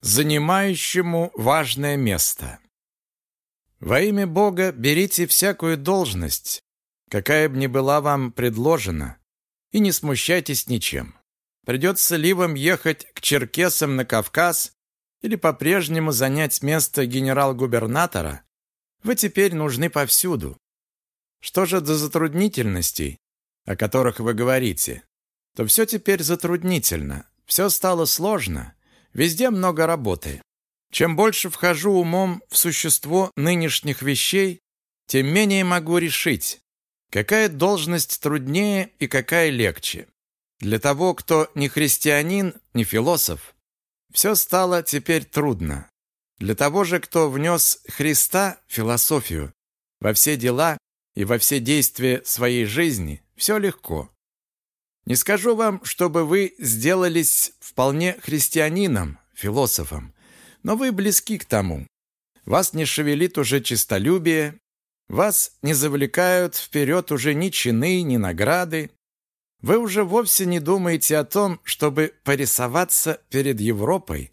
занимающему важное место. Во имя Бога берите всякую должность, какая бы ни была вам предложена, и не смущайтесь ничем. Придется ли вам ехать к черкесам на Кавказ или по-прежнему занять место генерал-губернатора, вы теперь нужны повсюду. Что же до затруднительностей, о которых вы говорите, то все теперь затруднительно, все стало сложно, везде много работы. Чем больше вхожу умом в существо нынешних вещей, тем менее могу решить, какая должность труднее и какая легче. Для того, кто не христианин, не философ, все стало теперь трудно. Для того же, кто внес Христа, философию, во все дела и во все действия своей жизни, все легко. Не скажу вам, чтобы вы сделались вполне христианином, философом, но вы близки к тому. Вас не шевелит уже честолюбие, вас не завлекают вперед уже ни чины, ни награды. Вы уже вовсе не думаете о том, чтобы порисоваться перед Европой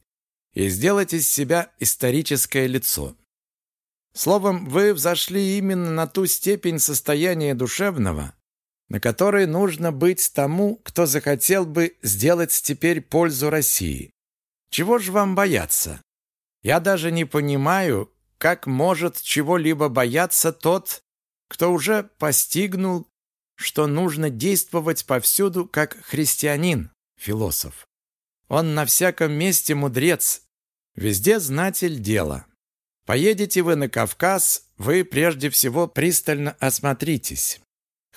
и сделать из себя историческое лицо. Словом, вы взошли именно на ту степень состояния душевного, на которой нужно быть тому, кто захотел бы сделать теперь пользу России. Чего же вам бояться? Я даже не понимаю, как может чего-либо бояться тот, кто уже постигнул, что нужно действовать повсюду как христианин, философ. Он на всяком месте мудрец, везде знатель дела. Поедете вы на Кавказ, вы прежде всего пристально осмотритесь.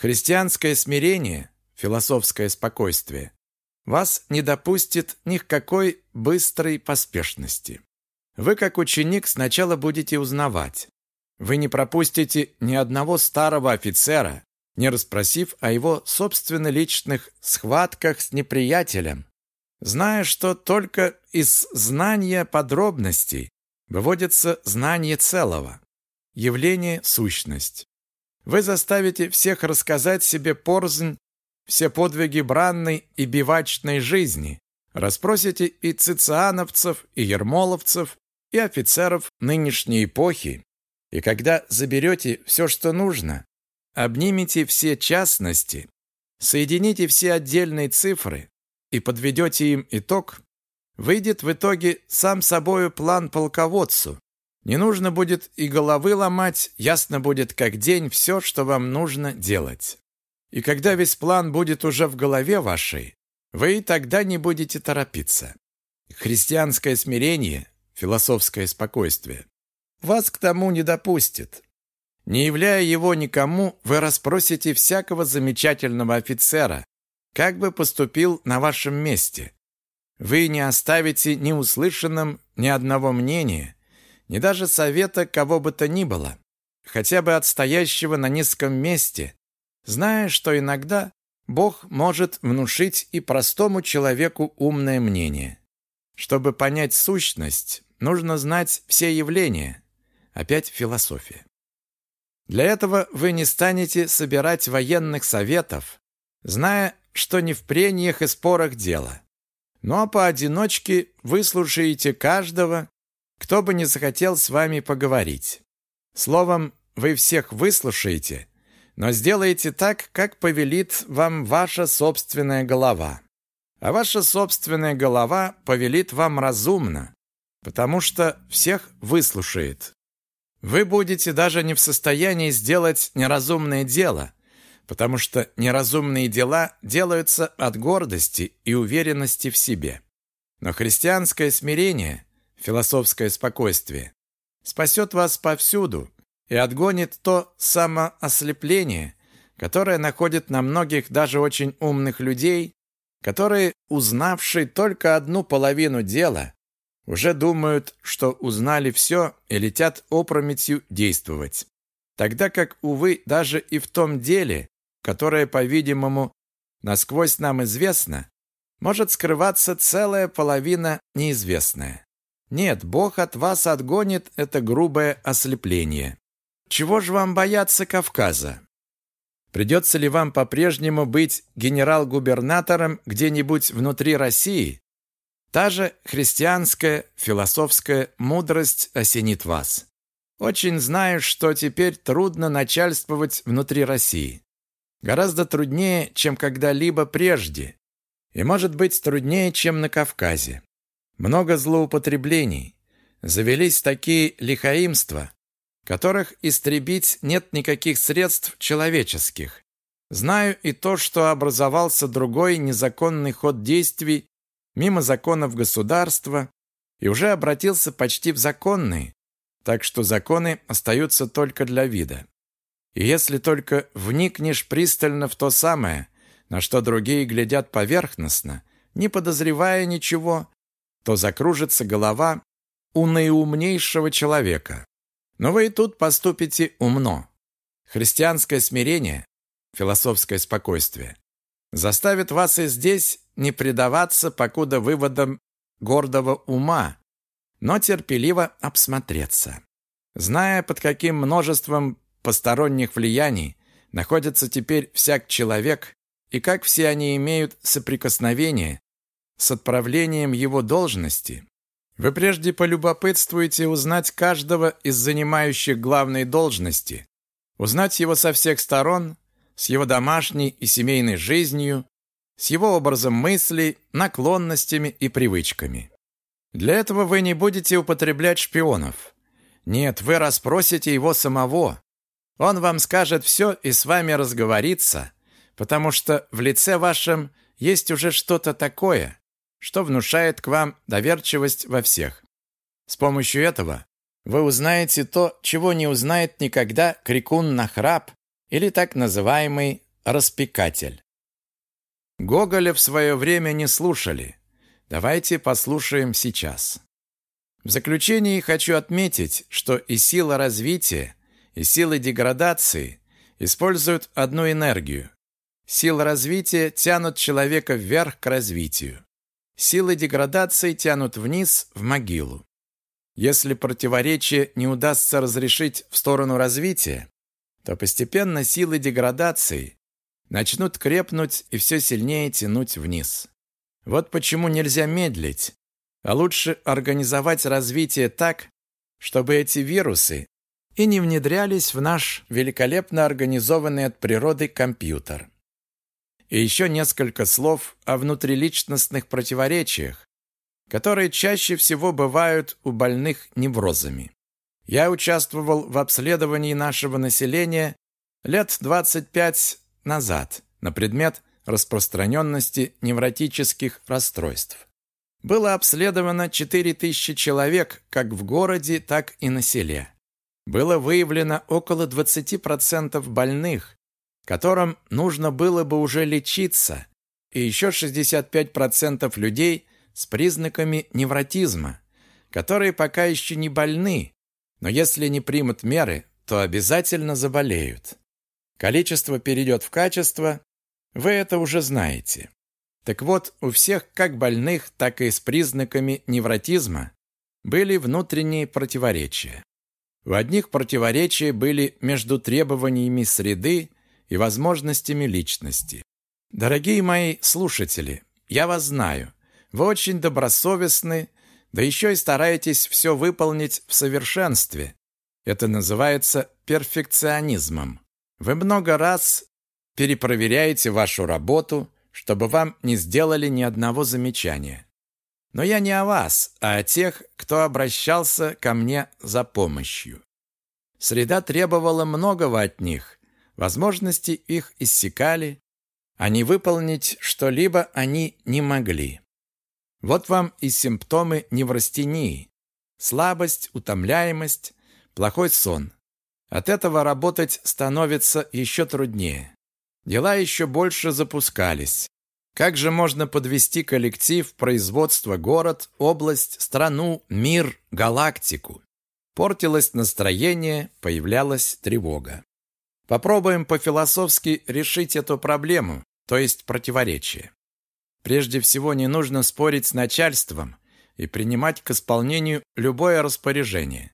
Христианское смирение, философское спокойствие, вас не допустит ни к какой быстрой поспешности. Вы, как ученик, сначала будете узнавать. Вы не пропустите ни одного старого офицера, не расспросив о его собственно личных схватках с неприятелем, зная, что только из знания подробностей выводится знание целого, явление – сущность. Вы заставите всех рассказать себе порзнь все подвиги бранной и бивачной жизни, расспросите и цициановцев, и ермоловцев, и офицеров нынешней эпохи, и когда заберете все, что нужно, обнимите все частности, соедините все отдельные цифры и подведете им итог, выйдет в итоге сам собою план полководцу, не нужно будет и головы ломать, ясно будет как день все, что вам нужно делать. И когда весь план будет уже в голове вашей, вы тогда не будете торопиться. Христианское смирение, философское спокойствие вас к тому не допустит. Не являя его никому, вы расспросите всякого замечательного офицера, как бы поступил на вашем месте. Вы не оставите ни услышанным ни одного мнения, ни даже совета кого бы то ни было, хотя бы отстоящего на низком месте, зная, что иногда Бог может внушить и простому человеку умное мнение. Чтобы понять сущность, нужно знать все явления. Опять философия. Для этого вы не станете собирать военных советов, зная, что не в прениях и спорах дело. А поодиночке выслушаете каждого кто бы не захотел с вами поговорить. Словом, вы всех выслушаете, но сделаете так, как повелит вам ваша собственная голова. А ваша собственная голова повелит вам разумно, потому что всех выслушает. Вы будете даже не в состоянии сделать неразумное дело, потому что неразумные дела делаются от гордости и уверенности в себе. Но христианское смирение – философское спокойствие, спасет вас повсюду и отгонит то самоослепление, которое находит на многих даже очень умных людей, которые, узнавшие только одну половину дела, уже думают, что узнали все и летят опрометью действовать. Тогда как, увы, даже и в том деле, которое, по-видимому, насквозь нам известно, может скрываться целая половина неизвестная. Нет, Бог от вас отгонит это грубое ослепление. Чего же вам бояться Кавказа? Придется ли вам по-прежнему быть генерал-губернатором где-нибудь внутри России? Та же христианская философская мудрость осенит вас. Очень знаю, что теперь трудно начальствовать внутри России. Гораздо труднее, чем когда-либо прежде. И, может быть, труднее, чем на Кавказе. Много злоупотреблений. Завелись такие лихаимства, которых истребить нет никаких средств человеческих. Знаю и то, что образовался другой незаконный ход действий мимо законов государства и уже обратился почти в законные, так что законы остаются только для вида. И если только вникнешь пристально в то самое, на что другие глядят поверхностно, не подозревая ничего, то закружится голова у наиумнейшего человека. Но вы и тут поступите умно. Христианское смирение, философское спокойствие, заставит вас и здесь не предаваться покуда выводам гордого ума, но терпеливо обсмотреться. Зная, под каким множеством посторонних влияний находится теперь всяк человек, и как все они имеют соприкосновение с отправлением его должности, вы прежде полюбопытствуете узнать каждого из занимающих главной должности, узнать его со всех сторон, с его домашней и семейной жизнью, с его образом мыслей, наклонностями и привычками. Для этого вы не будете употреблять шпионов. Нет, вы расспросите его самого. Он вам скажет все и с вами разговорится, потому что в лице вашем есть уже что-то такое, что внушает к вам доверчивость во всех. С помощью этого вы узнаете то, чего не узнает никогда крикун на храп или так называемый распекатель. Гоголя в свое время не слушали. Давайте послушаем сейчас. В заключении хочу отметить, что и сила развития, и сила деградации используют одну энергию. Силы развития тянут человека вверх к развитию. Силы деградации тянут вниз в могилу. Если противоречие не удастся разрешить в сторону развития, то постепенно силы деградации начнут крепнуть и все сильнее тянуть вниз. Вот почему нельзя медлить, а лучше организовать развитие так, чтобы эти вирусы и не внедрялись в наш великолепно организованный от природы компьютер. И еще несколько слов о внутриличностных противоречиях, которые чаще всего бывают у больных неврозами. Я участвовал в обследовании нашего населения лет 25 назад на предмет распространенности невротических расстройств. Было обследовано 4000 человек как в городе, так и на селе. Было выявлено около 20% больных, которым нужно было бы уже лечиться, и еще 65% людей с признаками невротизма, которые пока еще не больны, но если не примут меры, то обязательно заболеют. Количество перейдет в качество, вы это уже знаете. Так вот, у всех, как больных, так и с признаками невротизма, были внутренние противоречия. У одних противоречия были между требованиями среды и возможностями личности. Дорогие мои слушатели, я вас знаю. Вы очень добросовестны, да еще и стараетесь все выполнить в совершенстве. Это называется перфекционизмом. Вы много раз перепроверяете вашу работу, чтобы вам не сделали ни одного замечания. Но я не о вас, а о тех, кто обращался ко мне за помощью. Среда требовала многого от них, Возможности их иссякали, а не выполнить что-либо они не могли. Вот вам и симптомы неврастении. Слабость, утомляемость, плохой сон. От этого работать становится еще труднее. Дела еще больше запускались. Как же можно подвести коллектив, производство, город, область, страну, мир, галактику? Портилось настроение, появлялась тревога. Попробуем по-философски решить эту проблему, то есть противоречие. Прежде всего, не нужно спорить с начальством и принимать к исполнению любое распоряжение.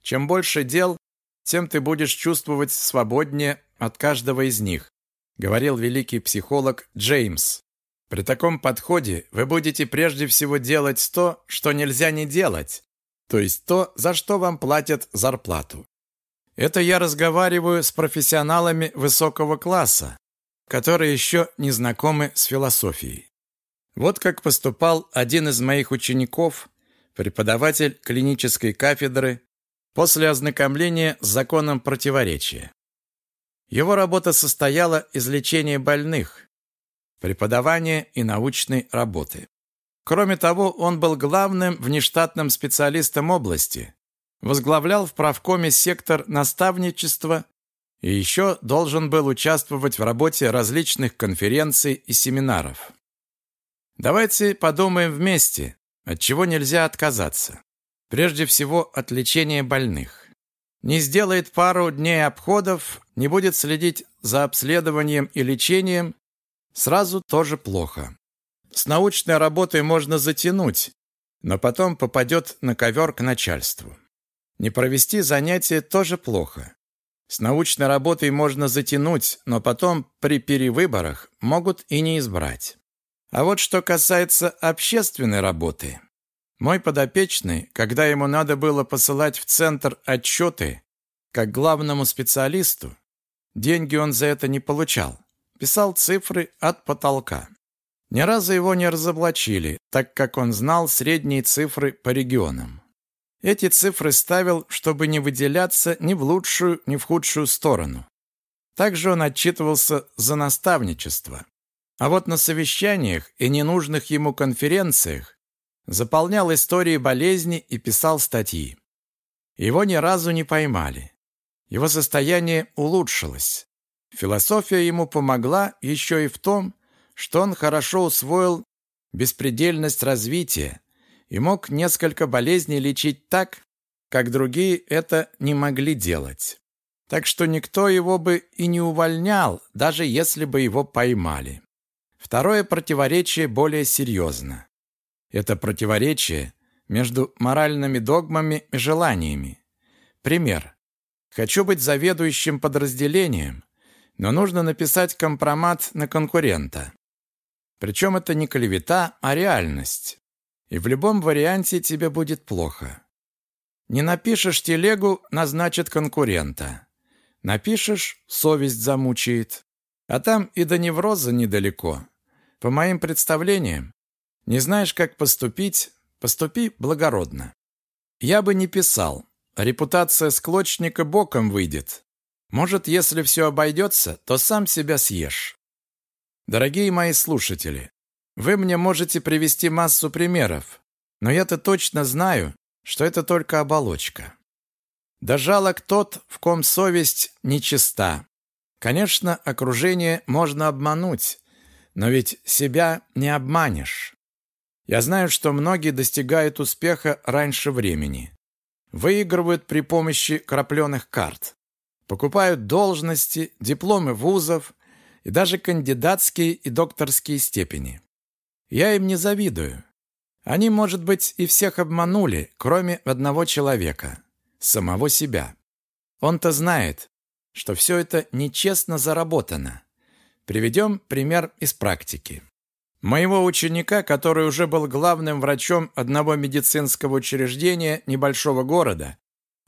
Чем больше дел, тем ты будешь чувствовать свободнее от каждого из них, говорил великий психолог Джеймс. При таком подходе вы будете прежде всего делать то, что нельзя не делать, то есть то, за что вам платят зарплату. Это я разговариваю с профессионалами высокого класса, которые еще не знакомы с философией. Вот как поступал один из моих учеников, преподаватель клинической кафедры, после ознакомления с законом противоречия. Его работа состояла из лечения больных, преподавания и научной работы. Кроме того, он был главным внештатным специалистом области, возглавлял в правкоме сектор наставничества и еще должен был участвовать в работе различных конференций и семинаров. Давайте подумаем вместе, от чего нельзя отказаться. Прежде всего, от лечения больных. Не сделает пару дней обходов, не будет следить за обследованием и лечением, сразу тоже плохо. С научной работой можно затянуть, но потом попадет на ковер к начальству. Не провести занятие тоже плохо. С научной работой можно затянуть, но потом при перевыборах могут и не избрать. А вот что касается общественной работы. Мой подопечный, когда ему надо было посылать в центр отчеты, как главному специалисту, деньги он за это не получал. Писал цифры от потолка. Ни разу его не разоблачили, так как он знал средние цифры по регионам. Эти цифры ставил, чтобы не выделяться ни в лучшую, ни в худшую сторону. Также он отчитывался за наставничество. А вот на совещаниях и ненужных ему конференциях заполнял истории болезни и писал статьи. Его ни разу не поймали. Его состояние улучшилось. Философия ему помогла еще и в том, что он хорошо усвоил беспредельность развития и мог несколько болезней лечить так, как другие это не могли делать. Так что никто его бы и не увольнял, даже если бы его поймали. Второе противоречие более серьезно. Это противоречие между моральными догмами и желаниями. Пример. Хочу быть заведующим подразделением, но нужно написать компромат на конкурента. Причем это не клевета, а реальность. И в любом варианте тебе будет плохо. Не напишешь телегу, назначат конкурента. Напишешь, совесть замучает. А там и до невроза недалеко. По моим представлениям, не знаешь, как поступить, поступи благородно. Я бы не писал. Репутация склочника боком выйдет. Может, если все обойдется, то сам себя съешь. Дорогие мои слушатели, вы мне можете привести массу примеров, но я-то точно знаю, что это только оболочка. Да жалок тот, в ком совесть нечиста. Конечно, окружение можно обмануть, но ведь себя не обманешь. Я знаю, что многие достигают успеха раньше времени. Выигрывают при помощи крапленых карт. Покупают должности, дипломы вузов и даже кандидатские и докторские степени. Я им не завидую. Они, может быть, и всех обманули, кроме одного человека – самого себя. Он-то знает, что все это нечестно заработано. Приведем пример из практики. Моего ученика, который уже был главным врачом одного медицинского учреждения небольшого города,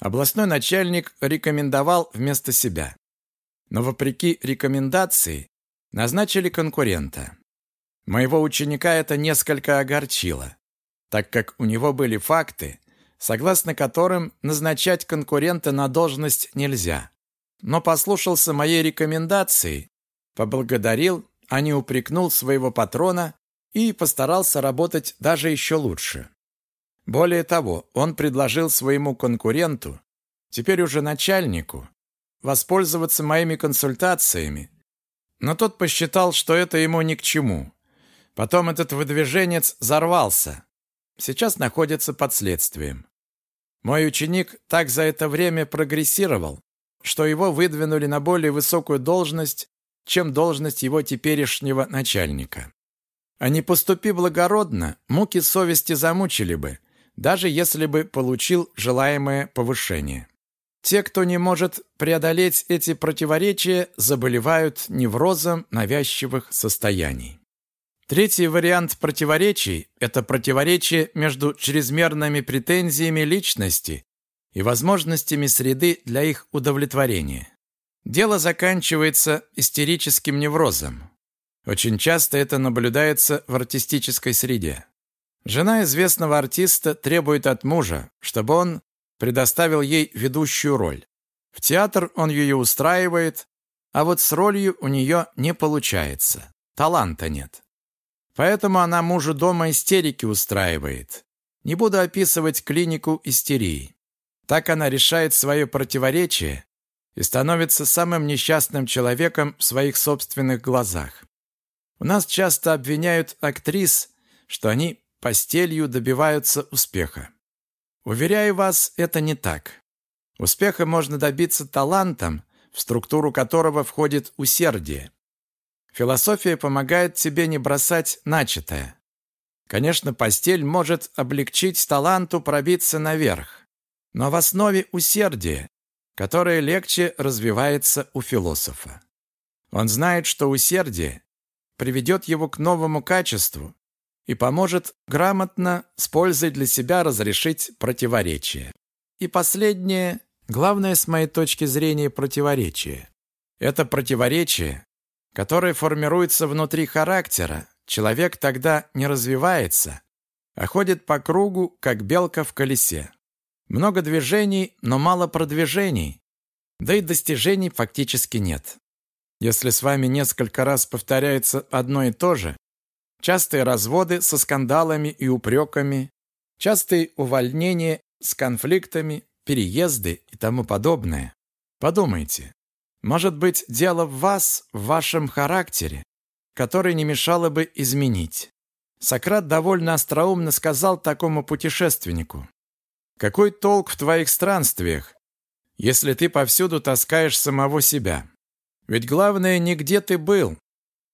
областной начальник рекомендовал вместо себя. Но вопреки рекомендации назначили конкурента. Моего ученика это несколько огорчило, так как у него были факты, согласно которым назначать конкурента на должность нельзя. Но послушался моей рекомендации, поблагодарил, а не упрекнул своего патрона и постарался работать даже еще лучше. Более того, он предложил своему конкуренту, теперь уже начальнику, воспользоваться моими консультациями, но тот посчитал, что это ему ни к чему, Потом этот выдвиженец взорвался. Сейчас находится под следствием. Мой ученик так за это время прогрессировал, что его выдвинули на более высокую должность, чем должность его теперешнего начальника. А не поступи благородно, муки совести замучили бы, даже если бы получил желаемое повышение. Те, кто не может преодолеть эти противоречия, заболевают неврозом навязчивых состояний. Третий вариант противоречий – это противоречие между чрезмерными претензиями личности и возможностями среды для их удовлетворения. Дело заканчивается истерическим неврозом. Очень часто это наблюдается в артистической среде. Жена известного артиста требует от мужа, чтобы он предоставил ей ведущую роль. В театр он ее устраивает, а вот с ролью у нее не получается. Таланта нет. Поэтому она мужу дома истерики устраивает. Не буду описывать клинику истерии. Так она решает свое противоречие и становится самым несчастным человеком в своих собственных глазах. У нас часто обвиняют актрис, что они постелью добиваются успеха. Уверяю вас, это не так. Успеха можно добиться талантом, в структуру которого входит усердие. Философия помогает тебе не бросать начатое. Конечно, постель может облегчить таланту пробиться наверх, но в основе усердие, которое легче развивается у философа. Он знает, что усердие приведет его к новому качеству и поможет грамотно с пользой для себя разрешить противоречие. И последнее, главное с моей точки зрения противоречие. Это противоречие, которое формируется внутри характера. Человек тогда не развивается, а ходит по кругу, как белка в колесе. Много движений, но мало продвижений, да и достижений фактически нет. Если с вами несколько раз повторяется одно и то же, частые разводы со скандалами и упреками, частые увольнения с конфликтами, переезды и тому подобное, подумайте, может быть, дело в вас, в вашем характере, который не мешало бы изменить. Сократ довольно остроумно сказал такому путешественнику, «Какой толк в твоих странствиях, если ты повсюду таскаешь самого себя? Ведь главное не где ты был,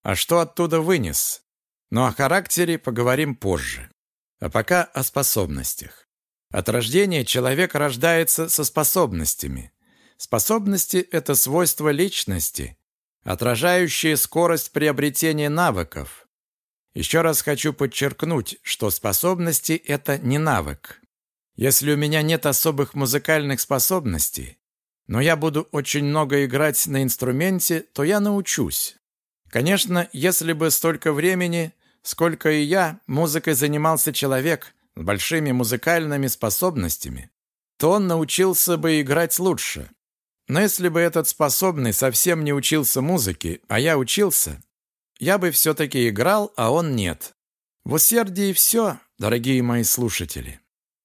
а что оттуда вынес. Но о характере поговорим позже. А пока о способностях. От рождения человек рождается со способностями. Способности – это свойства личности, отражающие скорость приобретения навыков. Еще раз хочу подчеркнуть, что способности – это не навык. Если у меня нет особых музыкальных способностей, но я буду очень много играть на инструменте, то я научусь. Конечно, если бы столько времени, сколько и я, музыкой занимался человек с большими музыкальными способностями, то он научился бы играть лучше. Но если бы этот способный совсем не учился музыке, а я учился, я бы все-таки играл, а он нет. В усердии все, дорогие мои слушатели.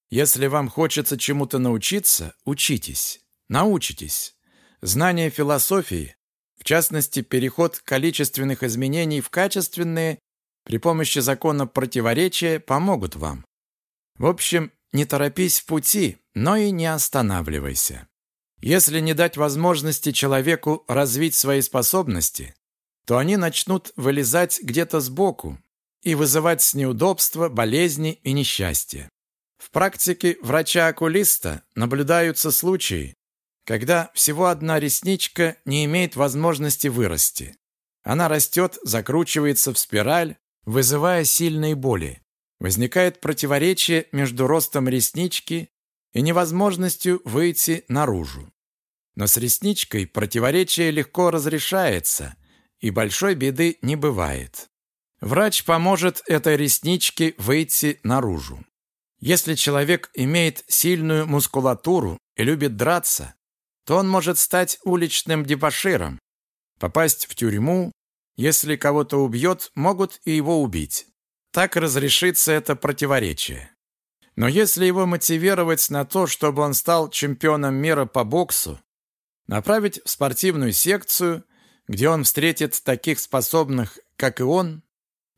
Если вам хочется чему-то научиться, учитесь. Научитесь. Знание философии, в частности, переход количественных изменений в качественные при помощи закона противоречия помогут вам. В общем, не торопись в пути, но и не останавливайся. Если не дать возможности человеку развить свои способности, то они начнут вылезать где-то сбоку и вызывать неудобства, болезни и несчастья. В практике врача-окулиста наблюдаются случаи, когда всего одна ресничка не имеет возможности вырасти. Она растет, закручивается в спираль, вызывая сильные боли. Возникает противоречие между ростом реснички и невозможностью выйти наружу. Но с ресничкой противоречие легко разрешается, и большой беды не бывает. Врач поможет этой ресничке выйти наружу. Если человек имеет сильную мускулатуру и любит драться, то он может стать уличным дебоширом, попасть в тюрьму, если кого-то убьет, могут и его убить. Так разрешится это противоречие. Но если его мотивировать на то, чтобы он стал чемпионом мира по боксу, направить в спортивную секцию, где он встретит таких способных, как и он,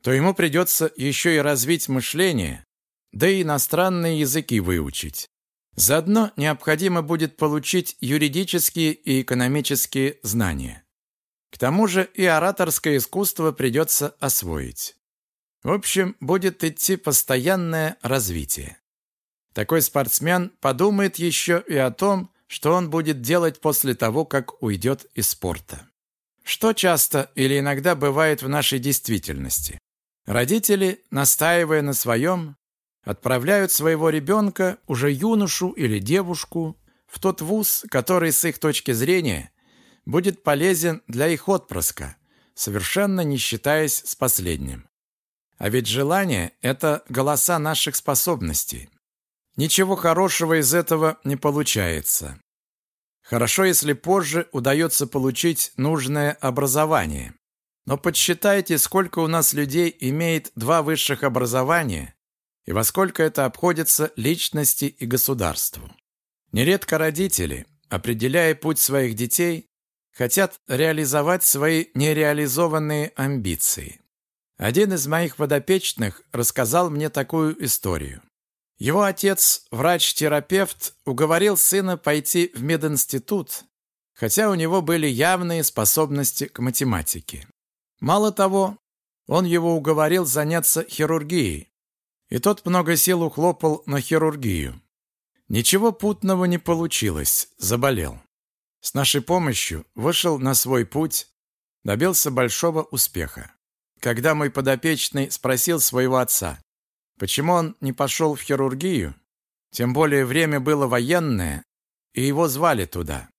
то ему придется еще и развить мышление, да и иностранные языки выучить. Заодно необходимо будет получить юридические и экономические знания. К тому же и ораторское искусство придется освоить. В общем, будет идти постоянное развитие. Такой спортсмен подумает еще и о том, что он будет делать после того, как уйдет из спорта. Что часто или иногда бывает в нашей действительности. Родители, настаивая на своем, отправляют своего ребенка, уже юношу или девушку, в тот вуз, который с их точки зрения будет полезен для их отпрыска, совершенно не считаясь с последним. А ведь желание – это голоса наших способностей. Ничего хорошего из этого не получается. Хорошо, если позже удается получить нужное образование. Но подсчитайте, сколько у нас людей имеет два высших образования и во сколько это обходится личности и государству. Нередко родители, определяя путь своих детей, хотят реализовать свои нереализованные амбиции. Один из моих подопечных рассказал мне такую историю. Его отец, врач-терапевт, уговорил сына пойти в мединститут, хотя у него были явные способности к математике. Мало того, он его уговорил заняться хирургией, и тот много сил ухлопал на хирургию. Ничего путного не получилось, заболел. С нашей помощью вышел на свой путь, добился большого успеха. Когда мой подопечный спросил своего отца, почему он не пошел в хирургию, тем более время было военное, и его звали туда.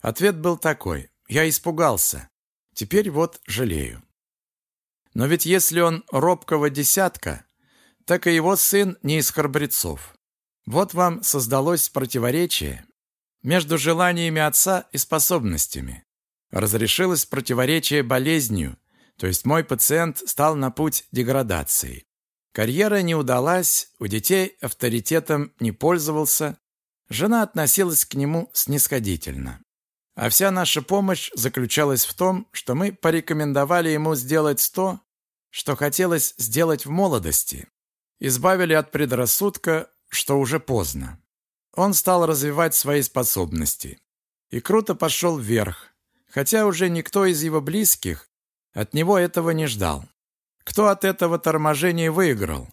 Ответ был такой, я испугался, теперь вот жалею. Но ведь если он робкого десятка, так и его сын не из храбрецов. Вот вам создалось противоречие между желаниями отца и способностями. Разрешилось противоречие болезнью, то есть мой пациент стал на путь деградации. Карьера не удалась, у детей авторитетом не пользовался, жена относилась к нему снисходительно. А вся наша помощь заключалась в том, что мы порекомендовали ему сделать то, что хотелось сделать в молодости. Избавили от предрассудка, что уже поздно. Он стал развивать свои способности. И круто пошел вверх, хотя уже никто из его близких от него этого не ждал. Кто от этого торможения выиграл?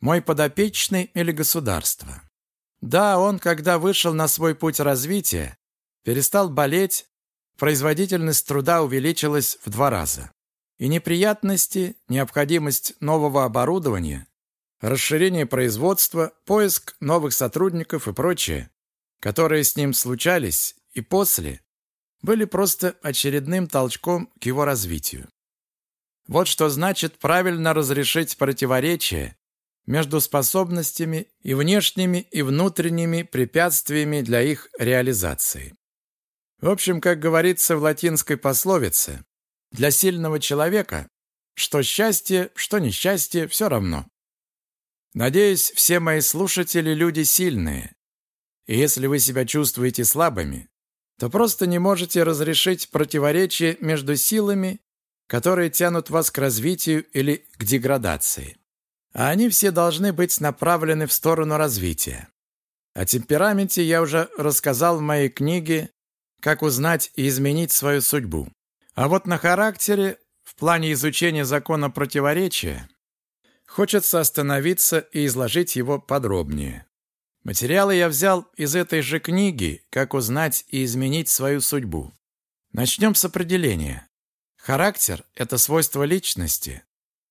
Мой подопечный или государство? Да, он, когда вышел на свой путь развития, перестал болеть, производительность труда увеличилась в два раза. И неприятности, необходимость нового оборудования расширение производства, поиск новых сотрудников и прочее, которые с ним случались и после, были просто очередным толчком к его развитию. Вот что значит правильно разрешить противоречия между способностями и внешними и внутренними препятствиями для их реализации. В общем, как говорится в латинской пословице, для сильного человека что счастье, что несчастье, все равно. Надеюсь, все мои слушатели люди сильные. И если вы себя чувствуете слабыми, то просто не можете разрешить противоречие между силами, которые тянут вас к развитию или к деградации. А они все должны быть направлены в сторону развития. О темпераменте я уже рассказал в моей книге «Как узнать и изменить свою судьбу». А вот на характере, в плане изучения закона противоречия, Хочется остановиться и изложить его подробнее. Материалы я взял из этой же книги «Как узнать и изменить свою судьбу». Начнем с определения. Характер – это свойство личности,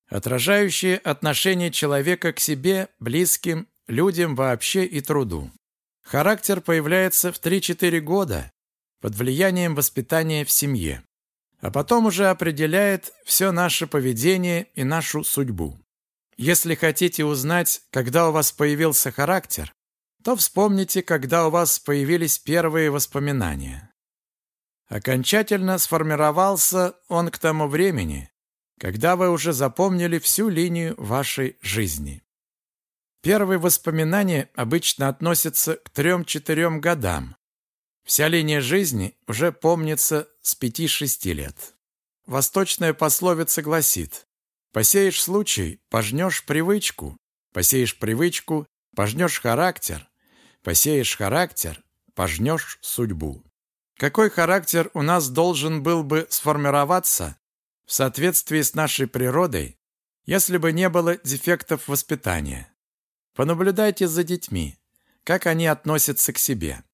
отражающее отношение человека к себе, близким, людям вообще и труду. Характер появляется в 3-4 года под влиянием воспитания в семье, а потом уже определяет все наше поведение и нашу судьбу. Если хотите узнать, когда у вас появился характер, то вспомните, когда у вас появились первые воспоминания. Окончательно сформировался он к тому времени, когда вы уже запомнили всю линию вашей жизни. Первые воспоминания обычно относятся к трем-четырем годам. Вся линия жизни уже помнится с пяти-шести лет. Восточная пословица гласит Посеешь случай, пожнешь привычку. Посеешь привычку, пожнешь характер. Посеешь характер, пожнешь судьбу. Какой характер у нас должен был бы сформироваться в соответствии с нашей природой, если бы не было дефектов воспитания? Понаблюдайте за детьми, как они относятся к себе.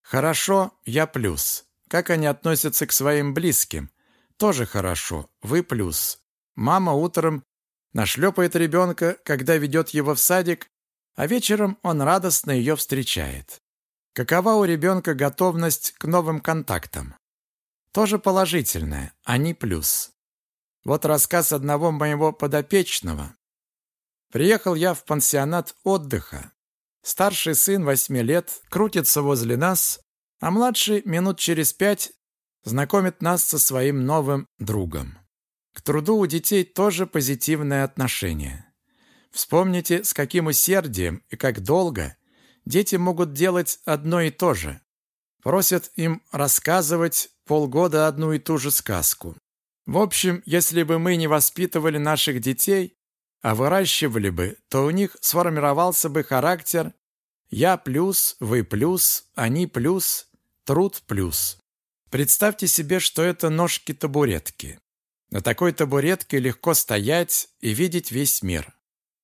Хорошо, я плюс. Как они относятся к своим близким? Тоже хорошо, вы плюс. Мама утром нашлепает ребенка, когда ведет его в садик, а вечером он радостно ее встречает. Какова у ребенка готовность к новым контактам? Тоже положительная, а не плюс. Вот рассказ одного моего подопечного. Приехал я в пансионат отдыха. Старший сын восьми лет крутится возле нас, а младший минут через пять знакомит нас со своим новым другом. К труду у детей тоже позитивное отношение. Вспомните, с каким усердием и как долго дети могут делать одно и то же. Просят им рассказывать полгода одну и ту же сказку. В общем, если бы мы не воспитывали наших детей, а выращивали бы, то у них сформировался бы характер «я плюс, вы плюс, они плюс, труд плюс». Представьте себе, что это ножки-табуретки. На такой табуретке легко стоять и видеть весь мир.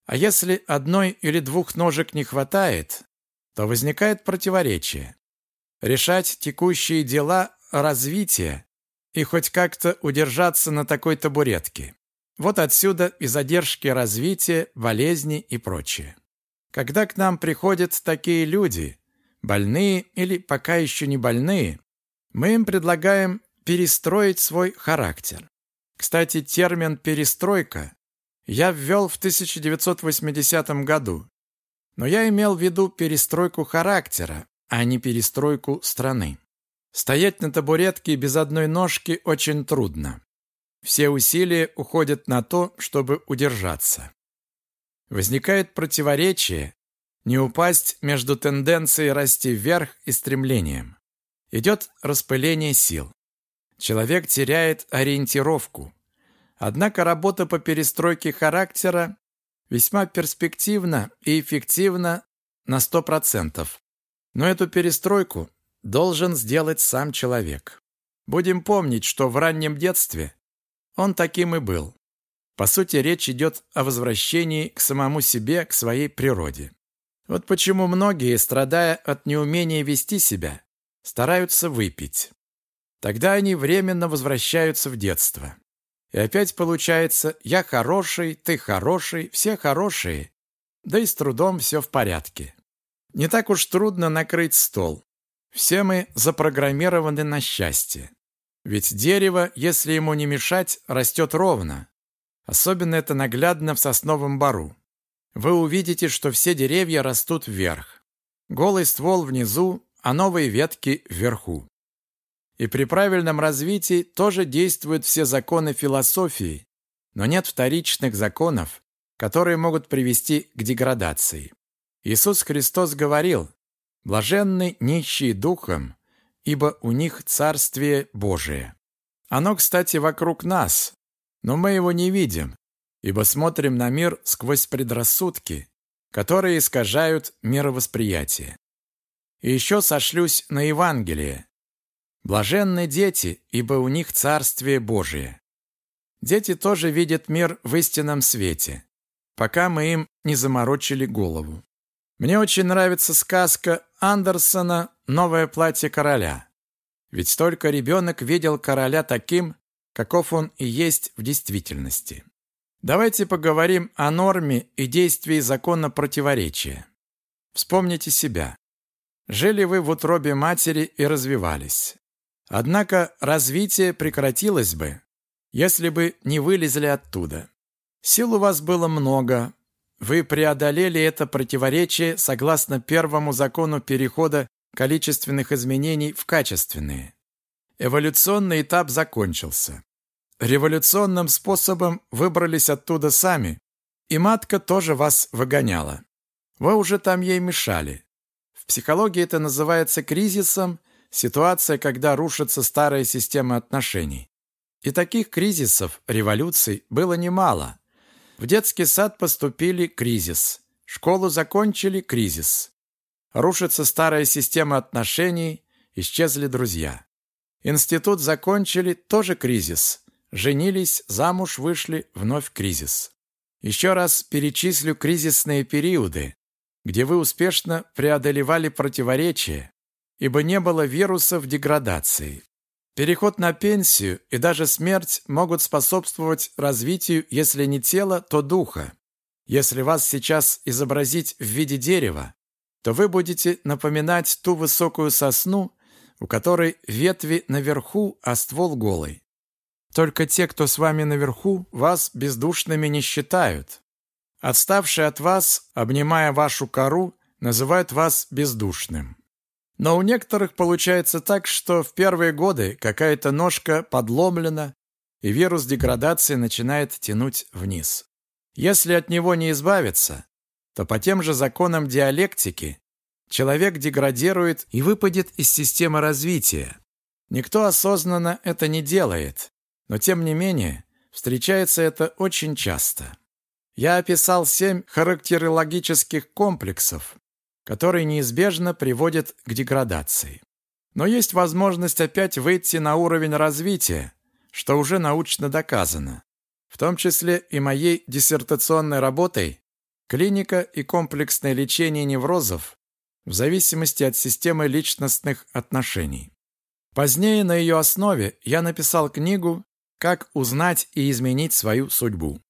А если одной или двух ножек не хватает, то возникает противоречие. Решать текущие дела развития и хоть как-то удержаться на такой табуретке. Вот отсюда и задержки развития, болезни и прочее. Когда к нам приходят такие люди, больные или пока еще не больные, мы им предлагаем перестроить свой характер. Кстати, термин «перестройка» я ввел в 1980 году, но я имел в виду перестройку характера, а не перестройку страны. Стоять на табуретке без одной ножки очень трудно. Все усилия уходят на то, чтобы удержаться. Возникает противоречие, не упасть между тенденцией расти вверх и стремлением. Идет распыление сил. Человек теряет ориентировку. Однако работа по перестройке характера весьма перспективна и эффективна на 100%. Но эту перестройку должен сделать сам человек. Будем помнить, что в раннем детстве он таким и был. По сути, речь идет о возвращении к самому себе, к своей природе. Вот почему многие, страдая от неумения вести себя, стараются выпить. Тогда они временно возвращаются в детство. И опять получается «я хороший, ты хороший, все хорошие», да и с трудом все в порядке. Не так уж трудно накрыть стол. Все мы запрограммированы на счастье. Ведь дерево, если ему не мешать, растет ровно. Особенно это наглядно в сосновом бару. Вы увидите, что все деревья растут вверх. Голый ствол внизу, а новые ветки вверху. И при правильном развитии тоже действуют все законы философии, но нет вторичных законов, которые могут привести к деградации. Иисус Христос говорил, «Блаженны нищие духом, ибо у них Царствие Божие. Оно, кстати, вокруг нас, но мы его не видим, ибо смотрим на мир сквозь предрассудки, которые искажают мировосприятие. И еще сошлюсь на Евангелие. Блаженны дети, ибо у них Царствие Божие. Дети тоже видят мир в истинном свете, пока мы им не заморочили голову. Мне очень нравится сказка Андерсона «Новое платье короля». Ведь только ребенок видел короля таким, каков он и есть в действительности. Давайте поговорим о норме и действии закона противоречия. Вспомните себя. Жили вы в утробе матери и развивались. Однако развитие прекратилось бы, если бы не вылезли оттуда. Сил у вас было много, вы преодолели это противоречие согласно первому закону перехода количественных изменений в качественные. Эволюционный этап закончился. Революционным способом выбрались оттуда сами, и матка тоже вас выгоняла. Вы уже там ей мешали. В психологии это называется кризисом, ситуация, когда рушится старая система отношений. И таких кризисов, революций было немало. В детский сад поступили – кризис. Школу закончили – кризис. Рушится старая система отношений, исчезли друзья. Институт закончили – тоже кризис. Женились, замуж вышли – вновь кризис. Еще раз перечислю кризисные периоды, где вы успешно преодолевали противоречия, ибо не было вирусов деградации. Переход на пенсию и даже смерть могут способствовать развитию, если не тела, то духа. Если вас сейчас изобразить в виде дерева, то вы будете напоминать ту высокую сосну, у которой ветви наверху, а ствол голый. Только те, кто с вами наверху, вас бездушными не считают. Отставшие от вас, обнимая вашу кору, называют вас бездушным. Но у некоторых получается так, что в первые годы какая-то ножка подломлена, и вирус деградации начинает тянуть вниз. Если от него не избавиться, то по тем же законам диалектики человек деградирует и выпадет из системы развития. Никто осознанно это не делает, но тем не менее встречается это очень часто. Я описал семь характерологических комплексов, который неизбежно приводит к деградации. Но есть возможность опять выйти на уровень развития, что уже научно доказано, в том числе и моей диссертационной работой «Клиника и комплексное лечение неврозов в зависимости от системы личностных отношений». Позднее на ее основе я написал книгу «Как узнать и изменить свою судьбу».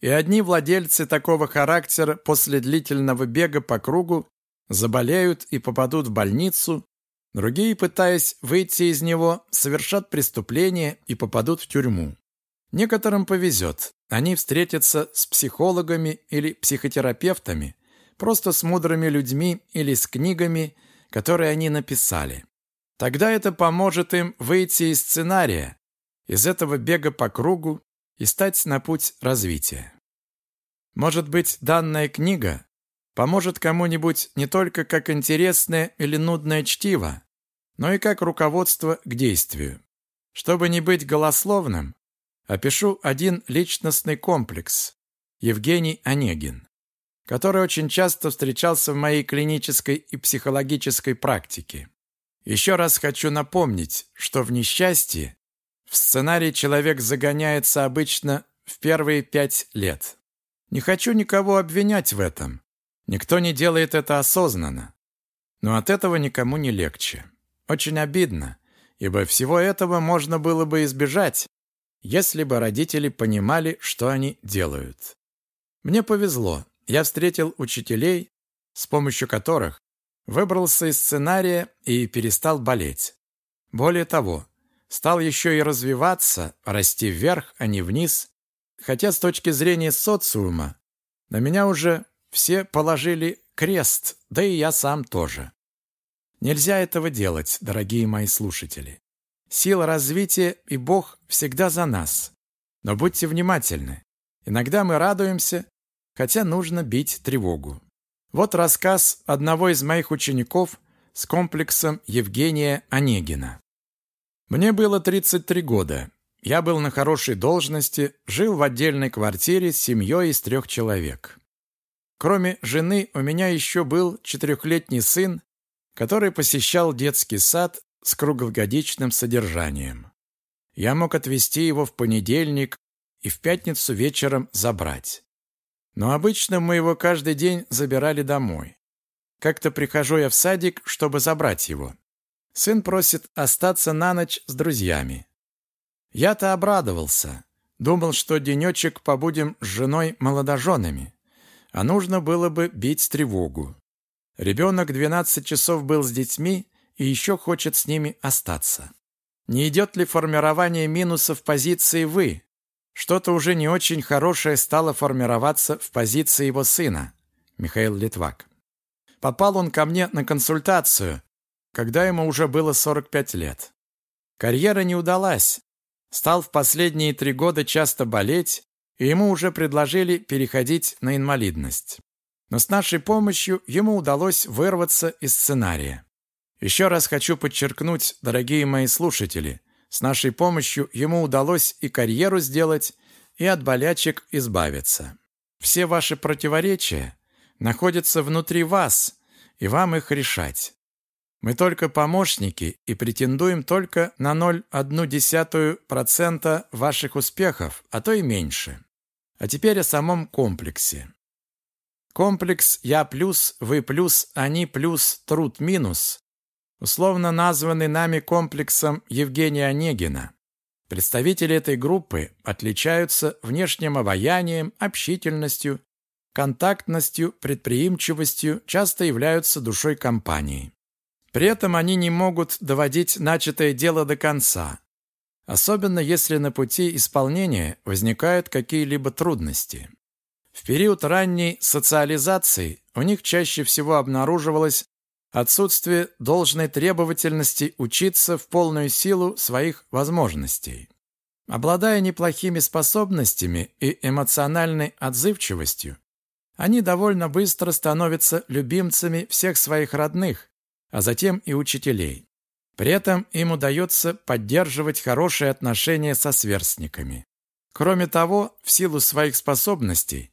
И одни владельцы такого характера после длительного бега по кругу заболеют и попадут в больницу, другие, пытаясь выйти из него, совершат преступление и попадут в тюрьму. Некоторым повезет, они встретятся с психологами или психотерапевтами, просто с мудрыми людьми или с книгами, которые они написали. Тогда это поможет им выйти из сценария, из этого бега по кругу и стать на путь развития. Может быть, данная книга поможет кому-нибудь не только как интересное или нудное чтиво, но и как руководство к действию. Чтобы не быть голословным, опишу один личностный комплекс – Евгений Онегин, который очень часто встречался в моей клинической и психологической практике. Еще раз хочу напомнить, что в несчастье в сценарий человек загоняется обычно в первые пять лет. Не хочу никого обвинять в этом, Никто не делает это осознанно. Но от этого никому не легче. Очень обидно, ибо всего этого можно было бы избежать, если бы родители понимали, что они делают. Мне повезло. Я встретил учителей, с помощью которых выбрался из сценария и перестал болеть. Более того, стал еще и развиваться, расти вверх, а не вниз, хотя с точки зрения социума на меня уже все положили крест, да и я сам тоже. Нельзя этого делать, дорогие мои слушатели. Сила развития и Бог всегда за нас. Но будьте внимательны. Иногда мы радуемся, хотя нужно бить тревогу. Вот рассказ одного из моих учеников с комплексом Евгения Онегина. Мне было 33 года. Я был на хорошей должности, жил в отдельной квартире с семьей из трех человек. Кроме жены, у меня еще был четырехлетний сын, который посещал детский сад с круглогодичным содержанием. Я мог отвезти его в понедельник и в пятницу вечером забрать. Но обычно мы его каждый день забирали домой. Как-то прихожу я в садик, чтобы забрать его. Сын просит остаться на ночь с друзьями. Я-то обрадовался. Думал, что денечек побудем с женой молодоженами а нужно было бы бить тревогу. Ребенок 12 часов был с детьми и еще хочет с ними остаться. Не идет ли формирование минуса в позиции «вы»? Что-то уже не очень хорошее стало формироваться в позиции его сына, Михаил Литвак. Попал он ко мне на консультацию, когда ему уже было 45 лет. Карьера не удалась. Стал в последние три года часто болеть, и ему уже предложили переходить на инвалидность. Но с нашей помощью ему удалось вырваться из сценария. Еще раз хочу подчеркнуть, дорогие мои слушатели, с нашей помощью ему удалось и карьеру сделать, и от болячек избавиться. Все ваши противоречия находятся внутри вас, и вам их решать. Мы только помощники и претендуем только на 0,1% ваших успехов, а то и меньше. А теперь о самом комплексе. Комплекс «я плюс», «вы плюс», «они плюс», «труд минус» условно названный нами комплексом Евгения Онегина. Представители этой группы отличаются внешним обаянием, общительностью, контактностью, предприимчивостью, часто являются душой компании. При этом они не могут доводить начатое дело до конца, особенно если на пути исполнения возникают какие-либо трудности. В период ранней социализации у них чаще всего обнаруживалось отсутствие должной требовательности учиться в полную силу своих возможностей. Обладая неплохими способностями и эмоциональной отзывчивостью, они довольно быстро становятся любимцами всех своих родных, а затем и учителей. При этом им удается поддерживать хорошие отношения со сверстниками. Кроме того, в силу своих способностей,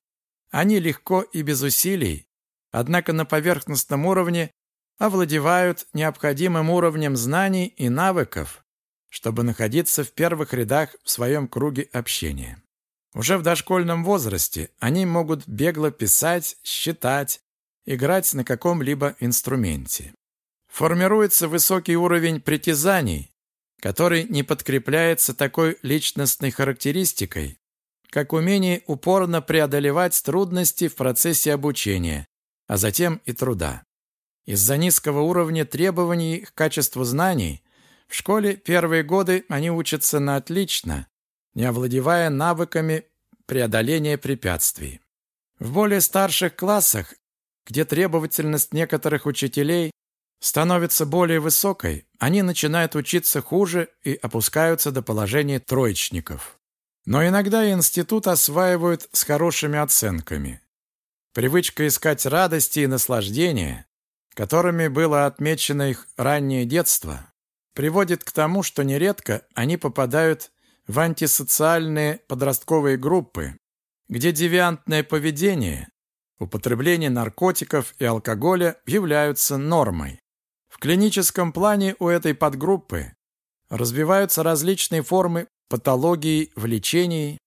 они легко и без усилий, однако на поверхностном уровне, овладевают необходимым уровнем знаний и навыков, чтобы находиться в первых рядах в своем круге общения. Уже в дошкольном возрасте они могут бегло писать, считать, играть на каком-либо инструменте. Формируется высокий уровень притязаний, который не подкрепляется такой личностной характеристикой, как умение упорно преодолевать трудности в процессе обучения, а затем и труда. Из-за низкого уровня требований к качеству знаний в школе первые годы они учатся на отлично, не овладевая навыками преодоления препятствий. В более старших классах, где требовательность некоторых учителей становится более высокой, они начинают учиться хуже и опускаются до положения троечников. Но иногда институт осваивают с хорошими оценками. Привычка искать радости и наслаждения, которыми было отмечено их раннее детство, приводит к тому, что нередко они попадают в антисоциальные подростковые группы, где девиантное поведение, употребление наркотиков и алкоголя являются нормой. Клиническом плане у этой подгруппы развиваются различные формы патологии в лечении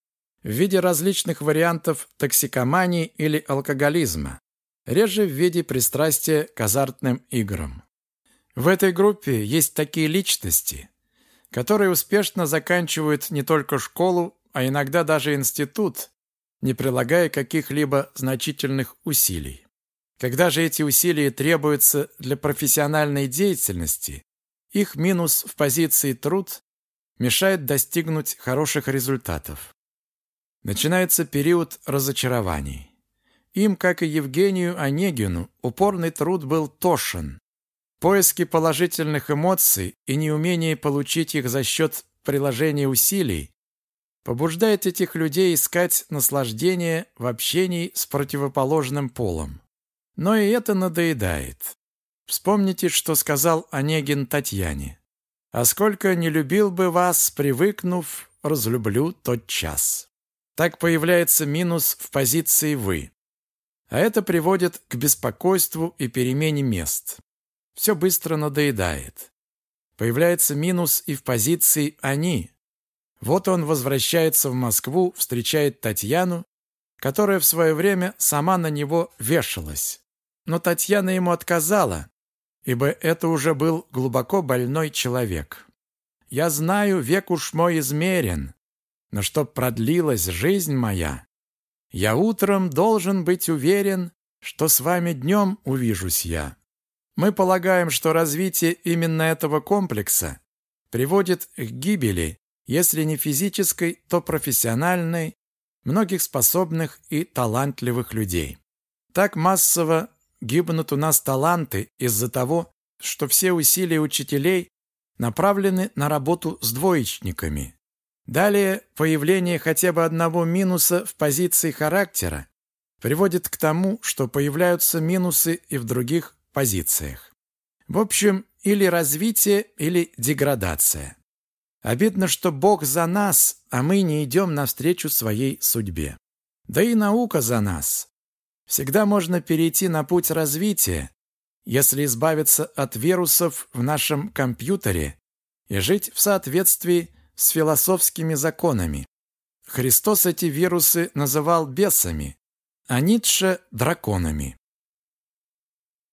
в виде различных вариантов токсикомании или алкоголизма, реже в виде пристрастия к азартным играм. В этой группе есть такие личности, которые успешно заканчивают не только школу, а иногда даже институт, не прилагая каких-либо значительных усилий. Когда же эти усилия требуются для профессиональной деятельности, их минус в позиции труд мешает достигнуть хороших результатов. Начинается период разочарований. Им, как и Евгению Онегину, упорный труд был тошен. Поиски положительных эмоций и неумение получить их за счет приложения усилий побуждает этих людей искать наслаждение в общении с противоположным полом. Но и это надоедает. Вспомните, что сказал Онегин Татьяне. А сколько не любил бы вас, привыкнув, разлюблю тот час. Так появляется минус в позиции «вы». А это приводит к беспокойству и перемене мест. Все быстро надоедает. Появляется минус и в позиции «они». Вот он возвращается в Москву, встречает Татьяну, которая в свое время сама на него вешалась. Но Татьяна ему отказала, ибо это уже был глубоко больной человек. Я знаю, век уж мой измерен, но чтоб продлилась жизнь моя, я утром должен быть уверен, что с вами днем увижусь я. Мы полагаем, что развитие именно этого комплекса приводит к гибели, если не физической, то профессиональной, многих способных и талантливых людей. Так массово гибнут у нас таланты из-за того, что все усилия учителей направлены на работу с двоечниками. Далее, появление хотя бы одного минуса в позиции характера приводит к тому, что появляются минусы и в других позициях. В общем, или развитие, или деградация. Обидно, что Бог за нас, а мы не идем навстречу своей судьбе. Да и наука за нас. Всегда можно перейти на путь развития, если избавиться от вирусов в нашем компьютере и жить в соответствии с философскими законами. Христос эти вирусы называл бесами, а Ницше – драконами.